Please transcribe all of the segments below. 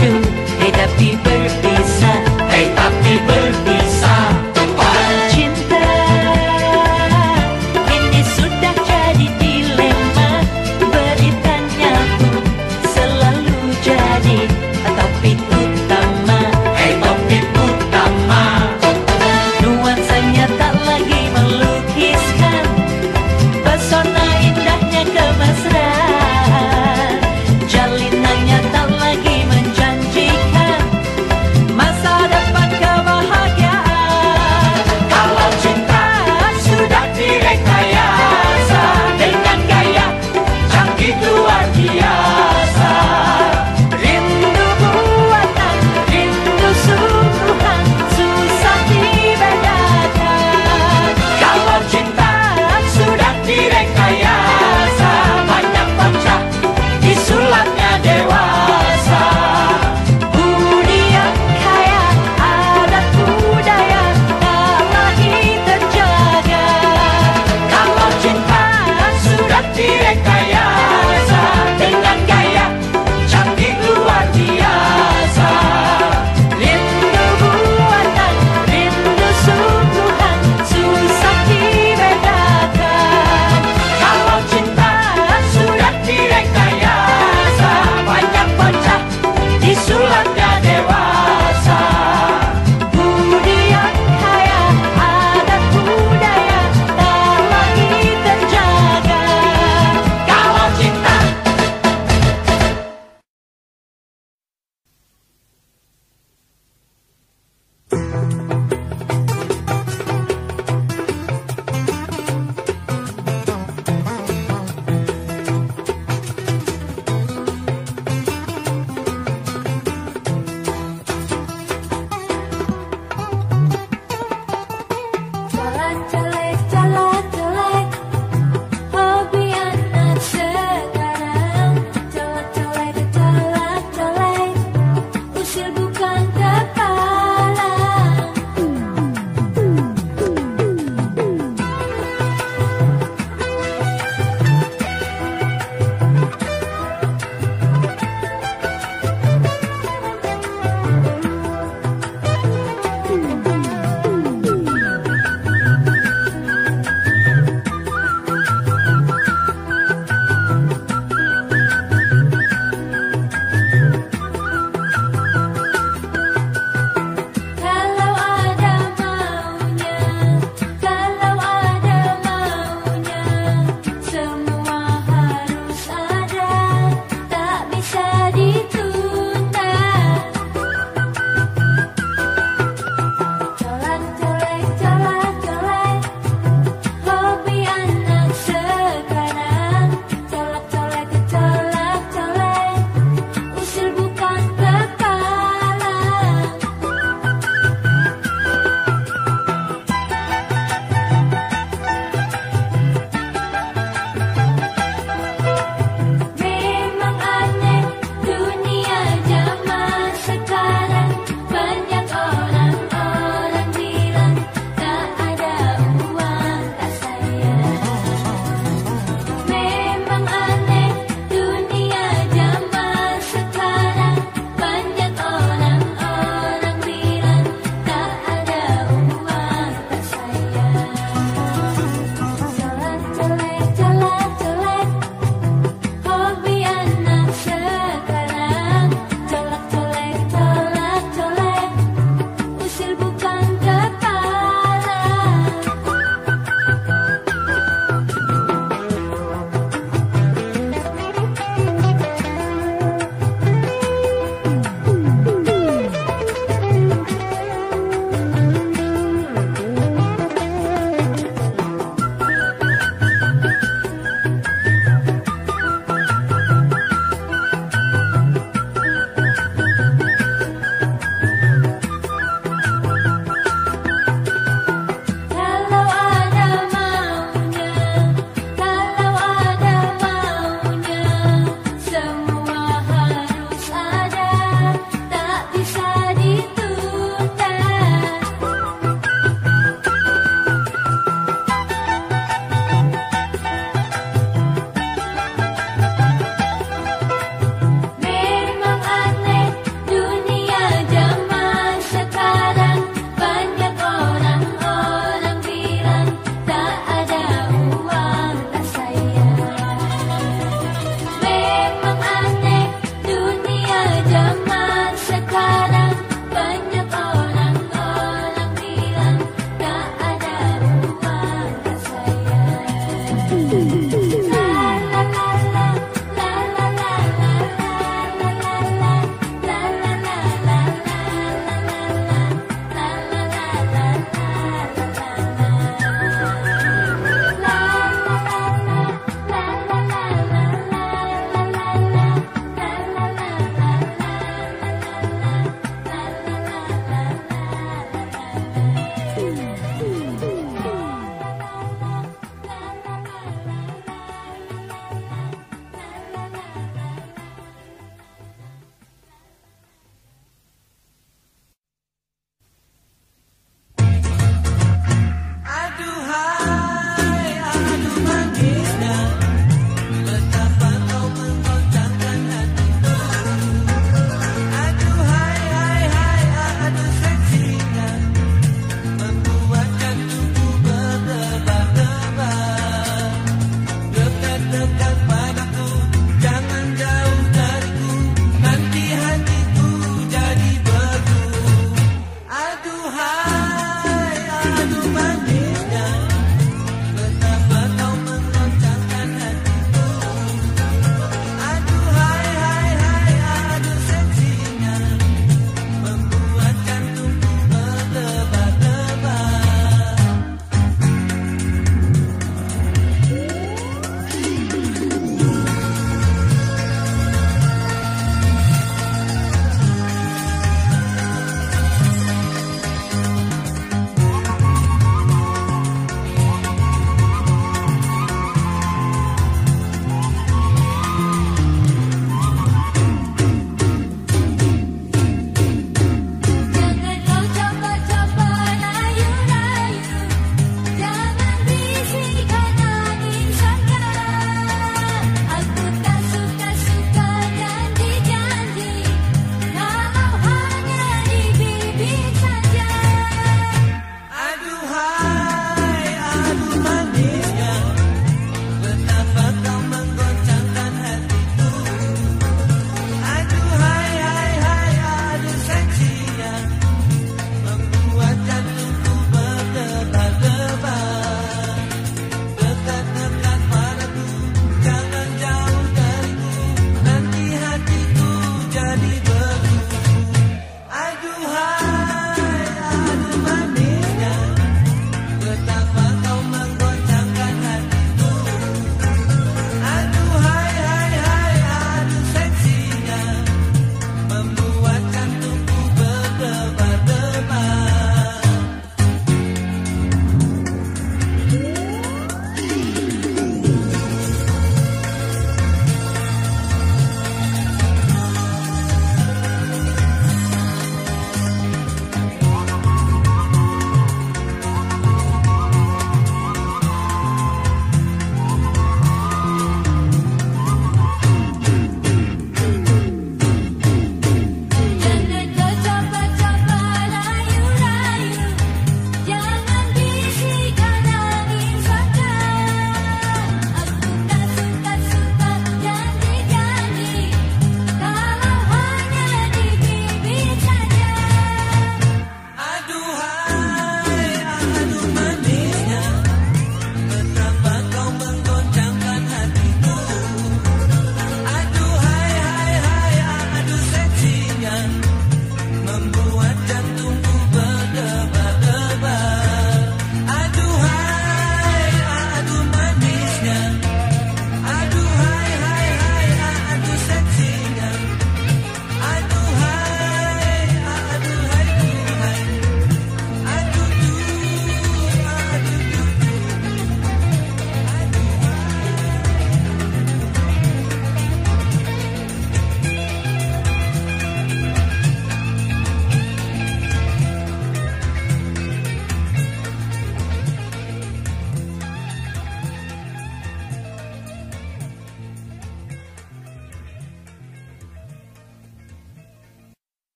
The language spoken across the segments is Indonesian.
do. Hey, that people.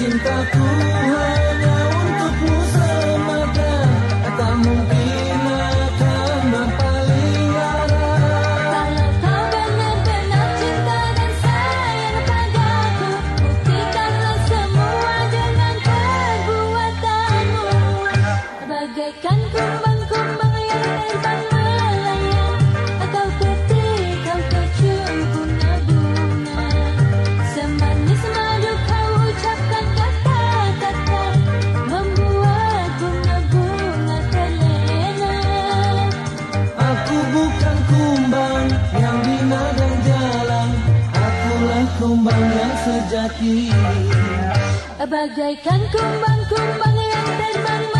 cintaku Bagaikan kumbang-kumbang yang terbang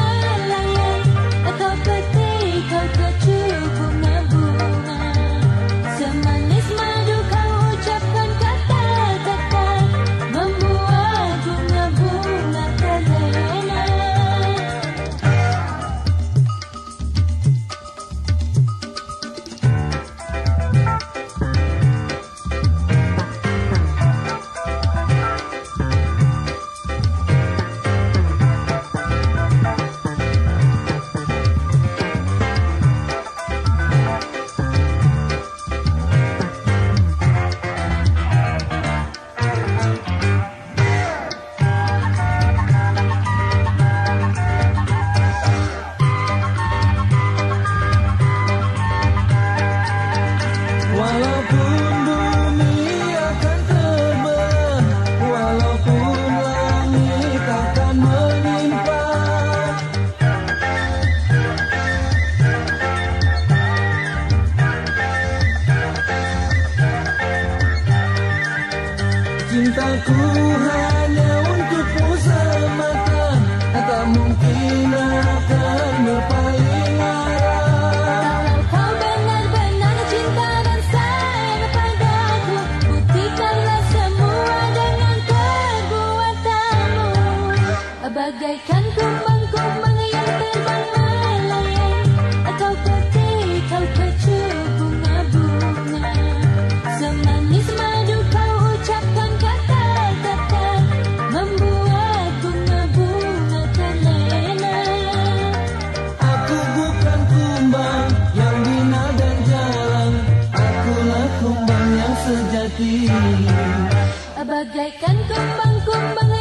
Bagaikan kumbang-kumbang